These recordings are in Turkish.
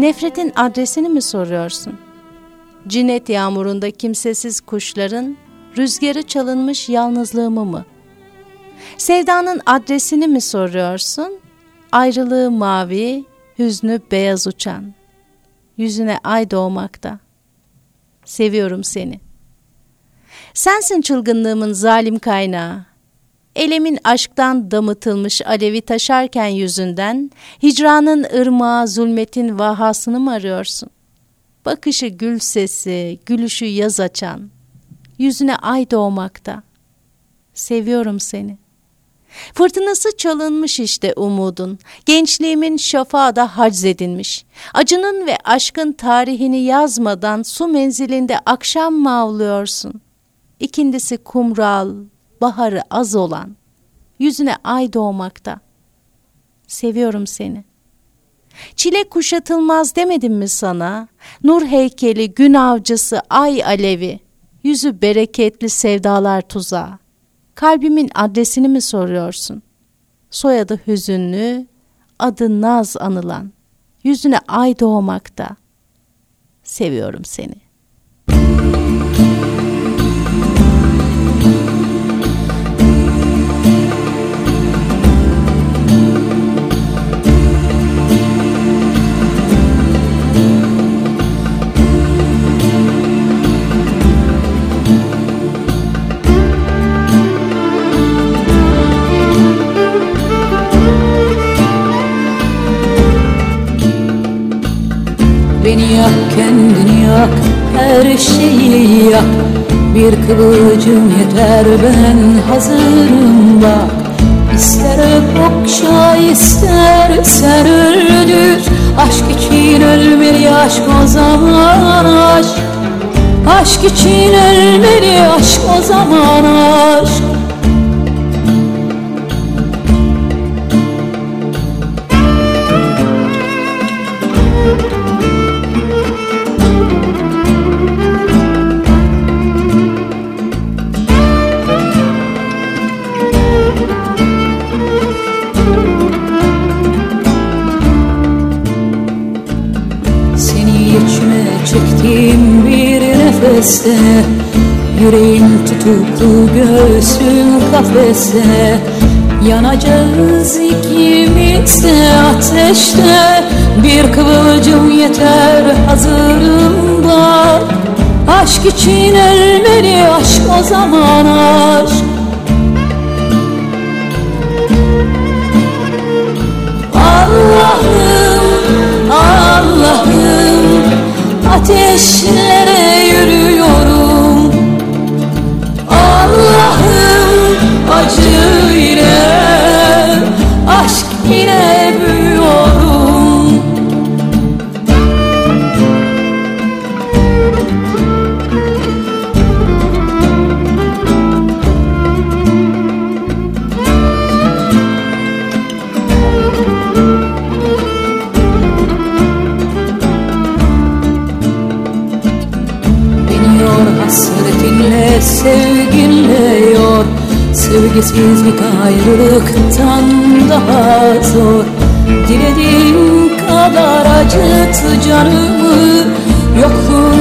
Nefretin adresini mi soruyorsun? Cinet yağmurunda kimsesiz kuşların rüzgarı çalınmış yalnızlığımı mı? Sevdanın adresini mi soruyorsun? Ayrılığı mavi, hüznü beyaz uçan. Yüzüne ay doğmakta. Seviyorum seni. Sensin çılgınlığımın zalim kaynağı. Elemin aşktan damıtılmış alevi taşarken yüzünden, hicranın ırmağı zulmetin vahasını mı arıyorsun? Bakışı gül sesi, gülüşü yaz açan, yüzüne ay doğmakta. Seviyorum seni. Fırtınası çalınmış işte umudun, gençliğimin şafağı da haczedilmiş. Acının ve aşkın tarihini yazmadan su menzilinde akşam mı avlıyorsun? İkindisi kumral, baharı az olan, yüzüne ay doğmakta. Seviyorum seni. Çile kuşatılmaz demedim mi sana? Nur heykeli, gün avcısı, ay alevi, yüzü bereketli sevdalar tuzağı. Kalbimin adresini mi soruyorsun? Soyadı hüzünlü, adı naz anılan, yüzüne ay doğmakta. Seviyorum seni. Her şeyi yak Bir kıvılcım yeter ben hazırım bak. İster okşa ister sen öldür. Aşk için ölmeli aşk o zaman aşk. Aşk için ölmeli aşk o zaman aşk nefeste Yüreğim tutuklu göğsüm kafeste. Yanacağız ikimiz de ateşte Bir kıvılcım yeter hazırım bak Aşk için ölmeli aşk o zaman aşk. Allah'ım Allah'ım ateşlere Sevgisizlik ayrılıktan daha zor. Dilediğin kadar acıt canımı Yokluğunda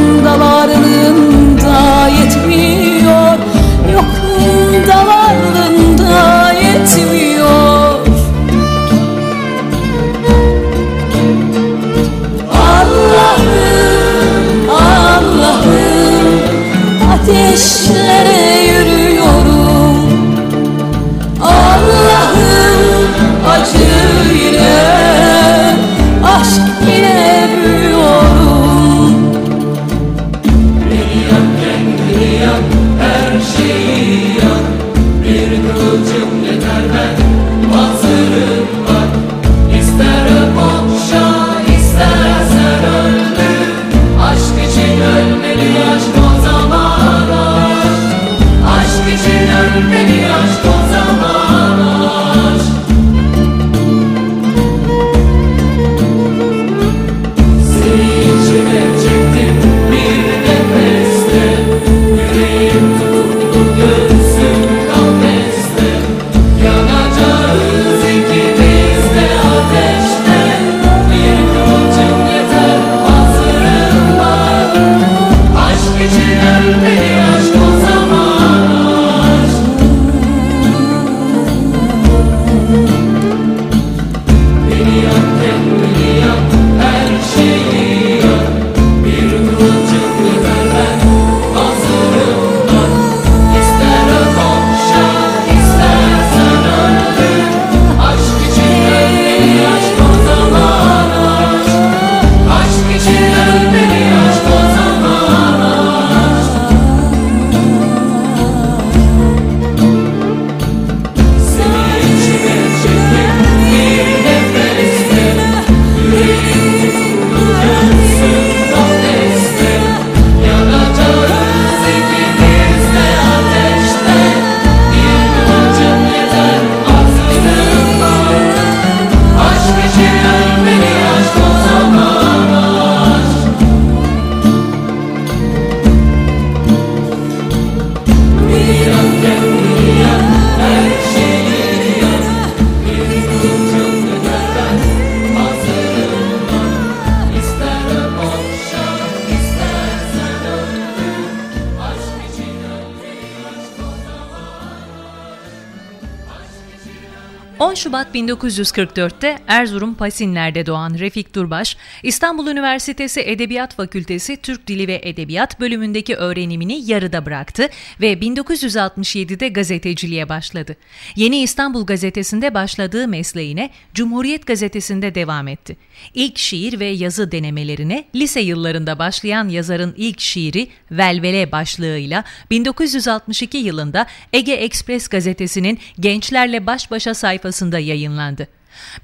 Şubat 1944'te Erzurum Pasinler'de doğan Refik Durbaş, İstanbul Üniversitesi Edebiyat Fakültesi Türk Dili ve Edebiyat bölümündeki öğrenimini yarıda bıraktı ve 1967'de gazeteciliğe başladı. Yeni İstanbul Gazetesi'nde başladığı mesleğine Cumhuriyet Gazetesi'nde devam etti. İlk şiir ve yazı denemelerine lise yıllarında başlayan yazarın ilk şiiri Velvele başlığıyla 1962 yılında Ege Ekspres gazetesinin gençlerle baş başa sayfasında yayınlandı.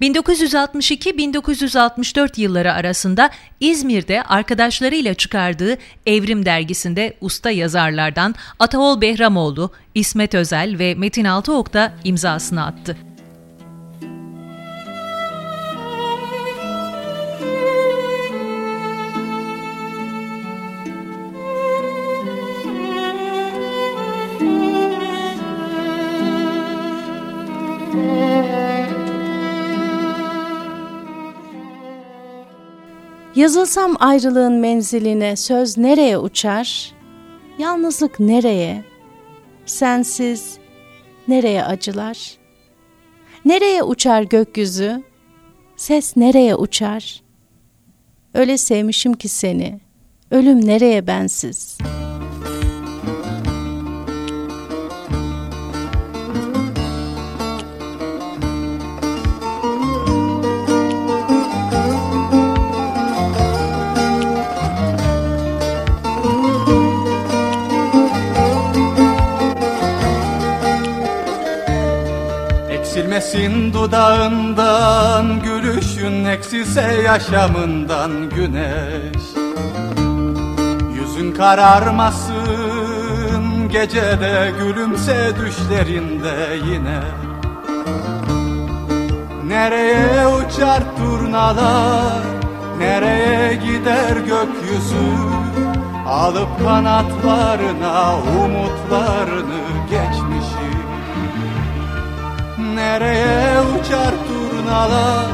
1962-1964 yılları arasında İzmir'de arkadaşlarıyla çıkardığı Evrim dergisinde usta yazarlardan Ataol Behramoğlu, İsmet Özel ve Metin Altıok da imzasını attı. Yazılsam ayrılığın menziline söz nereye uçar? Yalnızlık nereye? Sensiz nereye acılar? Nereye uçar gökyüzü? Ses nereye uçar? Öyle sevmişim ki seni. Ölüm nereye bensiz?'' Eksilmesin dudağından Gülüşün eksilse yaşamından güneş. Yüzün kararmasın Gecede gülümse düşlerinde yine. Nereye uçar turnalar Nereye gider gökyüzü? Alıp kanatlarına umutlarını Nereye uçar turnalar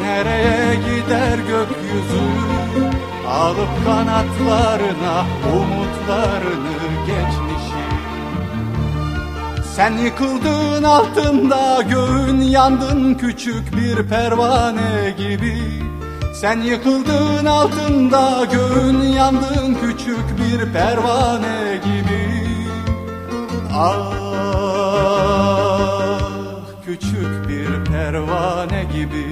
Nereye gider gökyüzü? Alıp kanatlarına umutlarını geçmişi. Sen yıkıldın altında göğün yandın küçük bir pervane gibi. Sen yıkıldın altında göğün yandın küçük bir pervane gibi. Ah küçük bir pervane gibi.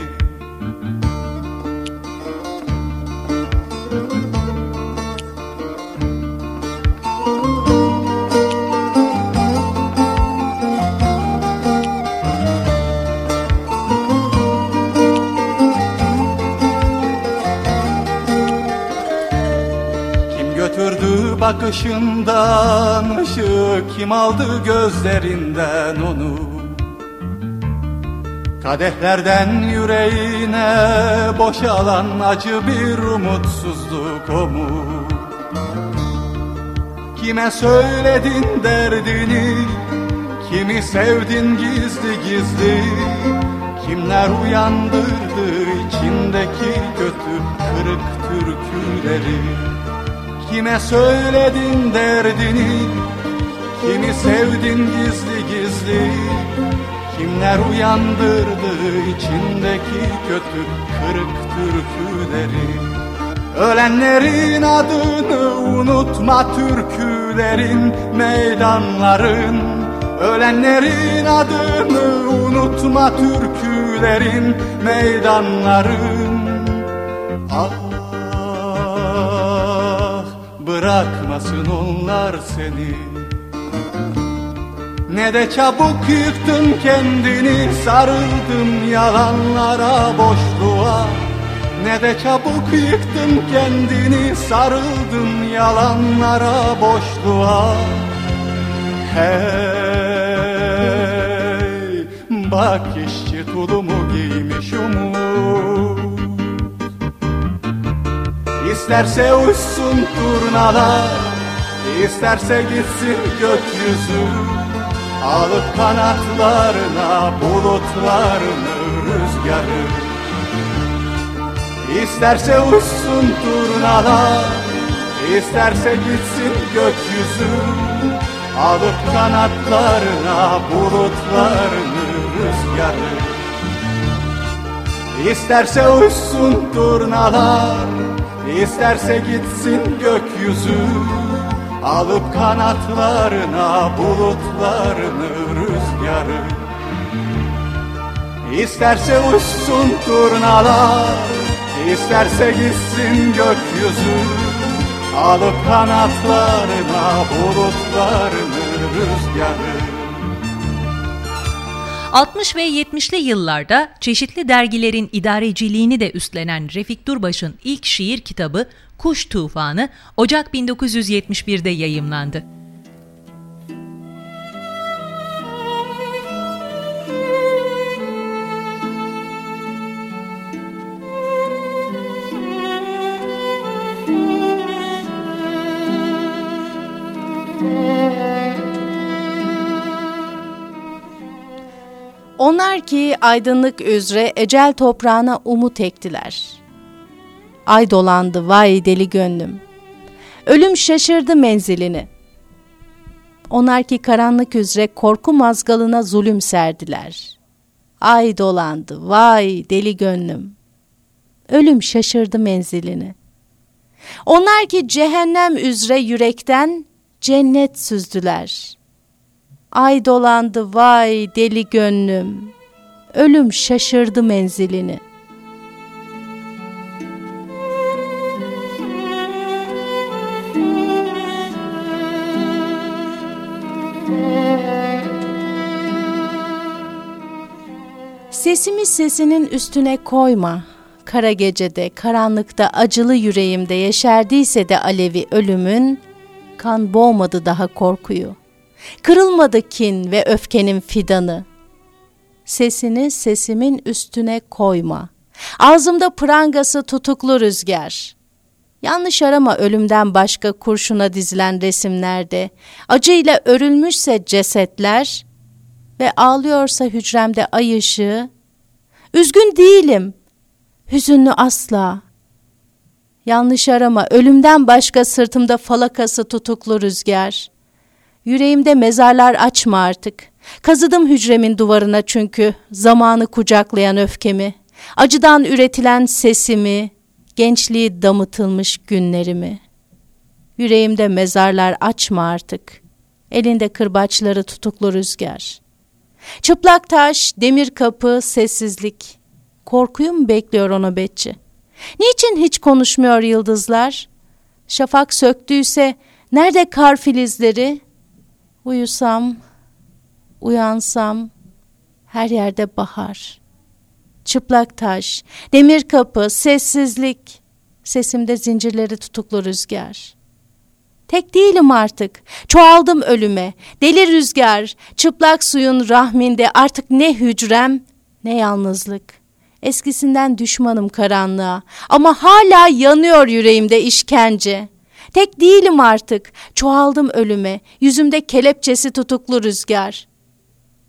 Götürdü bakışından ışık Kim aldı gözlerinden onu Kadehlerden yüreğine boşalan acı bir umutsuzluk o mu? Kime söyledin derdini, kimi sevdin gizli gizli? Kimler uyandırdı içindeki kötü kırık türküleri? Kime söyledin derdini, kimi sevdin gizli gizli Kimler uyandırdı içindeki kötü kırık türküleri? Ölenlerin adını unutma türkülerin meydanların. Ölenlerin adını unutma türkülerin meydanların. Ah bırakmasın onlar seni ne de çabuk yıktın kendini sarıldın yalanlara boşluğa. Ne de çabuk yıktın kendini sarıldın yalanlara boşluğa. Hey bak işçi tulumu giymiş umut. İsterse uçsun turnalar isterse gitsin gökyüzü Alıp kanatlarına bulutlarını rüzgarı. İsterse uçsun turnalar isterse gitsin gökyüzü. Alıp kanatlarına bulutlarını rüzgarı. İsterse uçsun turnalar İsterse gitsin gökyüzü Alıp kanatlarına bulutlarını rüzgarı. İsterse uçsun turnalar İsterse gitsin gökyüzü. Alıp kanatlarına bulutlarını rüzgarı 60 ve 70'li yıllarda çeşitli dergilerin idareciliğini de üstlenen Refik Durbaş'ın ilk şiir kitabı Kuş Tufanı Ocak 1971'de yayımlandı. Onlar ki aydınlık üzere ecel toprağına umut ektiler. Ay dolandı vay deli gönlüm. Ölüm şaşırdı menzilini. Onlar ki karanlık üzere korku mazgalına zulüm serdiler. Ay dolandı vay deli gönlüm. Ölüm şaşırdı menzilini. Onlar ki cehennem üzere yürekten cennet süzdüler.'' Ay dolandı vay deli gönlüm. Ölüm şaşırdı menzilini. Sesimi sesinin üstüne koyma. Kara gecede, karanlıkta, acılı yüreğimde yeşerdiyse de alevi ölümün, kan boğmadı daha korkuyu. Kırılmadı kin ve öfkenin fidanı. Sesini sesimin üstüne koyma. Ağzımda prangası tutuklu rüzgar. Yanlış arama ölümden başka kurşuna dizilen resimlerde. Acıyla örülmüşse cesetler ve ağlıyorsa hücremde ay ışığı. Üzgün değilim. Hüzünlü asla. Yanlış arama ölümden başka sırtımda falakası tutuklu rüzgar. Yüreğimde mezarlar açma artık. Kazıdım hücremin duvarına çünkü zamanı kucaklayan öfkemi. Acıdan üretilen sesimi, gençliği damıtılmış günlerimi. Yüreğimde mezarlar açma artık. Elinde kırbaçları tutuklu rüzgar. Çıplak taş, demir kapı, sessizlik. Korkuyu mu bekliyor o nöbetçi? Niçin hiç konuşmuyor yıldızlar? Şafak söktüyse nerede kar filizleri?'' Uyusam, uyansam her yerde bahar. Çıplak taş, demir kapı, sessizlik. Sesimde zincirleri tutuklu rüzgar. Tek değilim artık. Çoğaldım ölüme. Deli rüzgar, çıplak suyun rahminde artık ne hücrem ne yalnızlık. Eskisinden düşmanım karanlığa ama hala yanıyor yüreğimde işkence. Tek değilim artık. Çoğaldım ölüme. Yüzümde kelepçesi tutuklu rüzgar.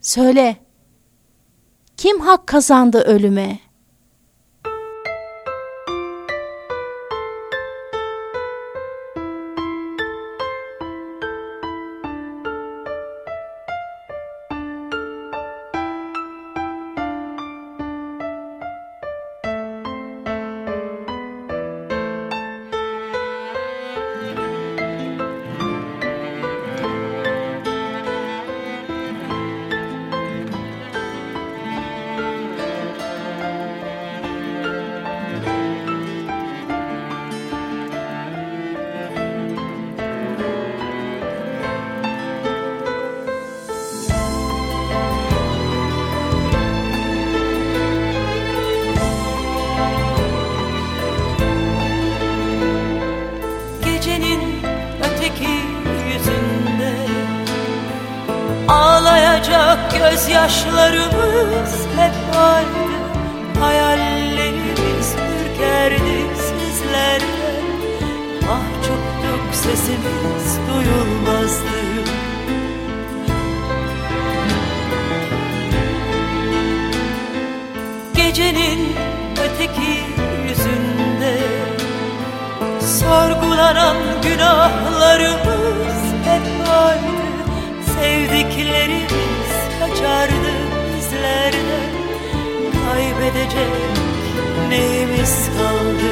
Söyle. Kim hak kazandı ölüme?'' Gözyaşlarımız hep vardı Hayallerimiz ürkerdi sizlerden Mahcuptuk sesimiz duyulmazdı. Gecenin öteki yüzünde Sorgulanan günahlarımız hep vardı Sevdiklerimiz kaçardı sizlerde Kaybedecek neyimiz kaldı?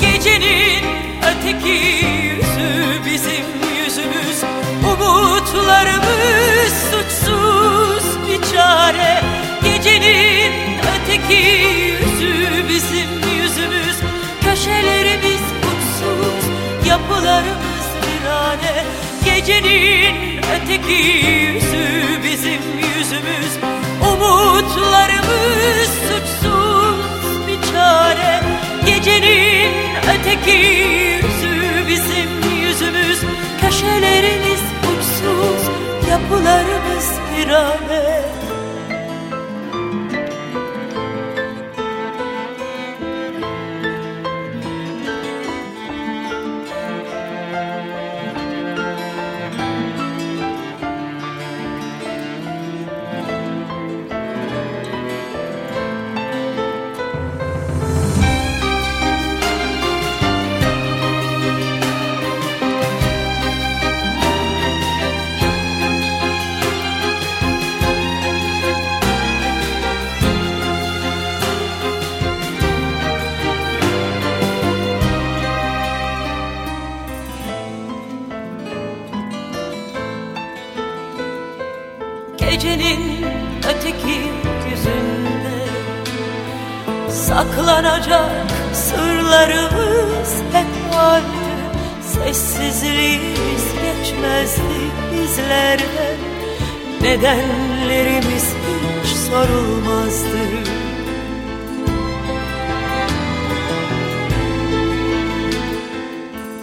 Gecenin öteki yüzü bizim yüzümüz. Umutlarımız suçsuz bir çare. Gecenin öteki Gecenin öteki yüzü bizim yüzümüz. Umutlarımız suçsuz bir çare. Gecenin öteki yüzü bizim yüzümüz. Köşelerimiz uçsuz, yapılarımız virane sırlarımız hep vardı Sessizliğimiz geçmezdi bizlerden Nedenlerimiz hiç sorulmazdı.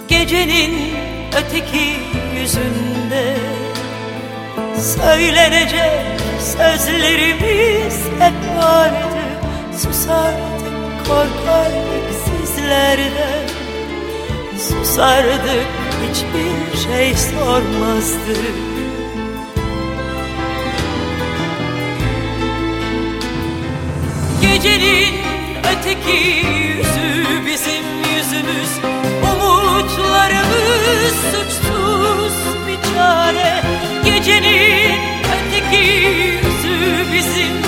Gecenin öteki yüzünde Söylenecek sözlerimiz hep vardı. Susardık korkardık sizlerden Susardık hiçbir şey sormazdık Gecenin öteki yüzü bizim yüzümüz. Umutlarımız suçsuz bir çare. Gecenin öteki yüzü bizim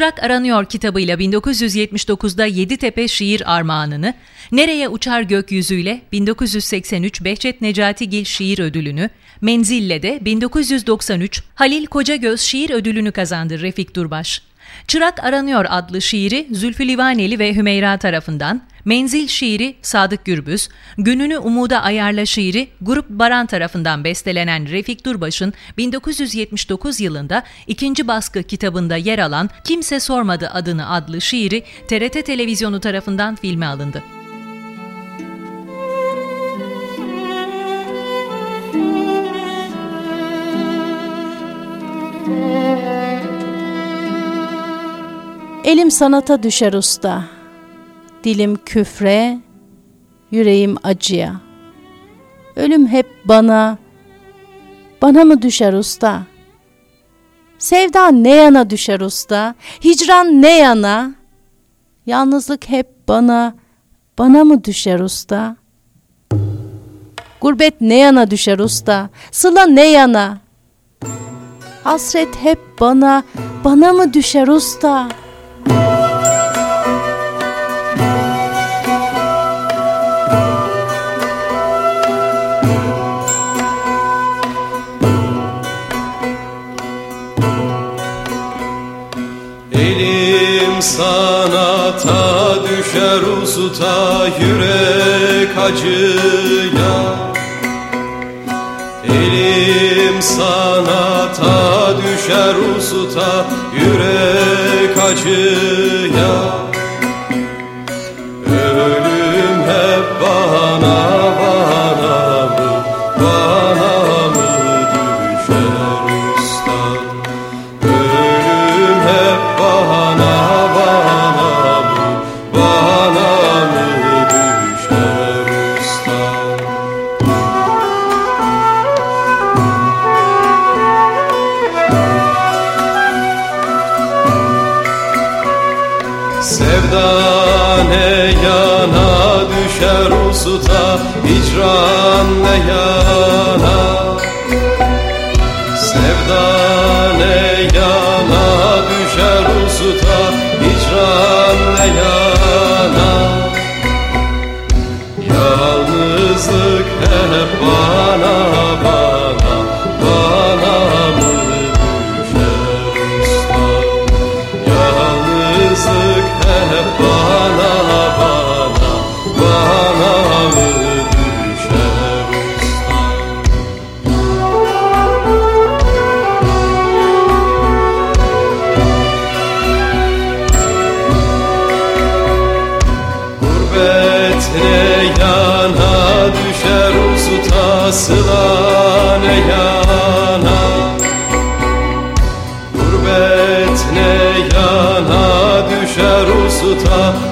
Çırak Aranıyor kitabıyla 1979'da Yeditepe Şiir Armağanını, Nereye Uçar Gökyüzüyle 1983 Behçet Necatigil Şiir Ödülünü, Menzille de 1993 Halil Kocagöz Şiir Ödülünü kazandı Refik Durbaş. Çırak Aranıyor adlı şiiri Zülfü Livaneli ve Hümeyra tarafından, Menzil şiiri Sadık Gürbüz, Gününü Umuda Ayarla şiiri Grup Baran tarafından bestelenen Refik Durbaş'ın 1979 yılında ikinci baskı kitabında yer alan Kimse Sormadı adını adlı şiiri TRT televizyonu tarafından filme alındı. Elim sanata düşer usta, dilim küfre, yüreğim acıya. Ölüm hep bana, bana mı düşer usta? Sevda ne yana düşer usta? Hicran ne yana? Yalnızlık hep bana, bana mı düşer usta? Gurbet ne yana düşer usta? Sıla ne yana? Hasret hep bana, bana mı düşer usta?'' Sanata düşer usta yürek acıya. Elim sanata düşer usta yürek acıya usuta Hicran ne yana. Sevda ne yana düşer usuta Hicran ne yana. Yalnızlık hep bana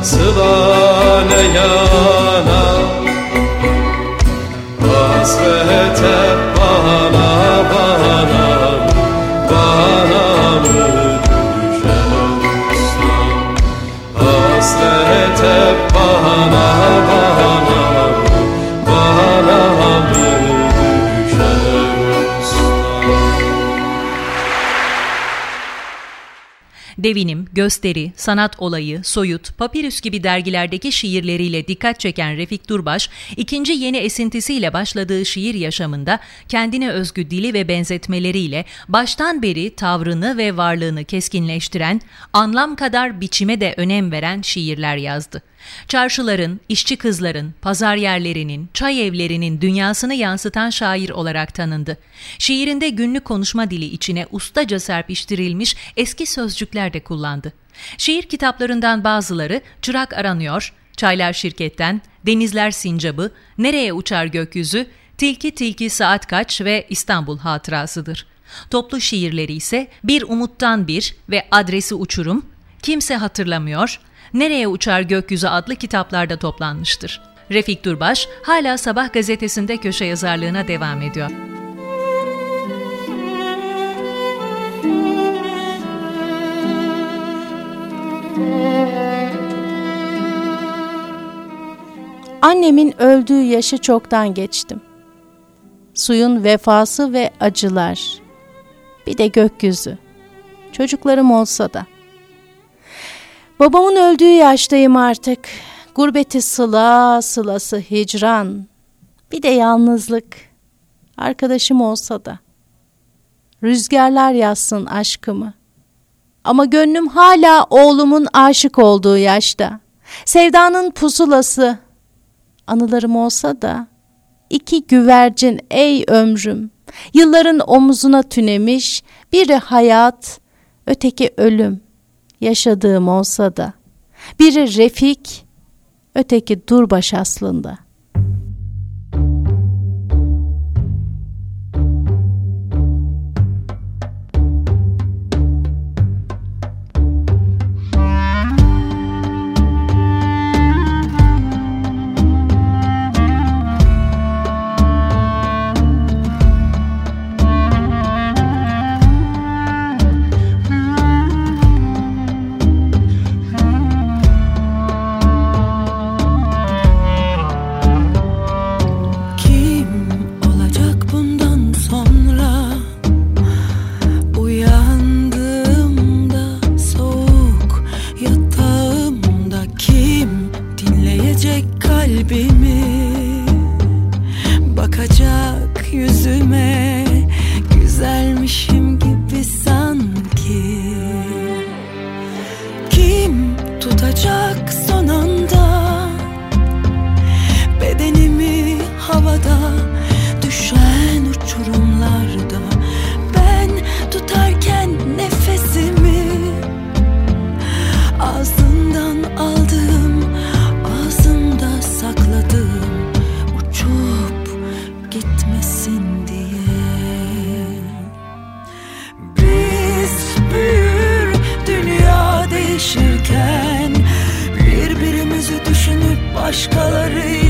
sıla ne yana Hasret Devinim, Gösteri, Sanat Olayı, Soyut, Papirüs gibi dergilerdeki şiirleriyle dikkat çeken Refik Durbaş, ikinci yeni esintisiyle başladığı şiir yaşamında kendine özgü dili ve benzetmeleriyle baştan beri tavrını ve varlığını keskinleştiren, anlam kadar biçime de önem veren şiirler yazdı. Çarşıların, işçi kızların, pazar yerlerinin, çay evlerinin dünyasını yansıtan şair olarak tanındı. Şiirinde günlük konuşma dili içine ustaca serpiştirilmiş eski sözcükler de kullandı. Şiir kitaplarından bazıları Çırak Aranıyor, Çaylar Şirketten, Denizler Sincabı, Nereye Uçar Gökyüzü, Tilki Tilki Saat Kaç ve İstanbul Hatırasıdır. Toplu şiirleri ise Bir Umuttan Bir ve Adresi Uçurum, Kimse Hatırlamıyor, Nereye Uçar Gökyüzü adlı kitaplarda toplanmıştır. Refik Durbaş hala Sabah gazetesinde köşe yazarlığına devam ediyor. Annemin öldüğü yaşı çoktan geçtim. Suyun vefası ve acılar. Bir de gökyüzü. Çocuklarım olsa da. Babamın öldüğü yaştayım artık. Gurbeti sıla sılası hicran. Bir de yalnızlık. Arkadaşım olsa da. Rüzgarlar yazsın aşkımı. Ama gönlüm hala oğlumun aşık olduğu yaşta. Sevdanın pusulası. Anılarım olsa da iki güvercin ey ömrüm. Yılların omuzuna tünemiş biri hayat, öteki ölüm. Yaşadığım olsa da biri Refik, öteki Durbaş aslında.''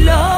love.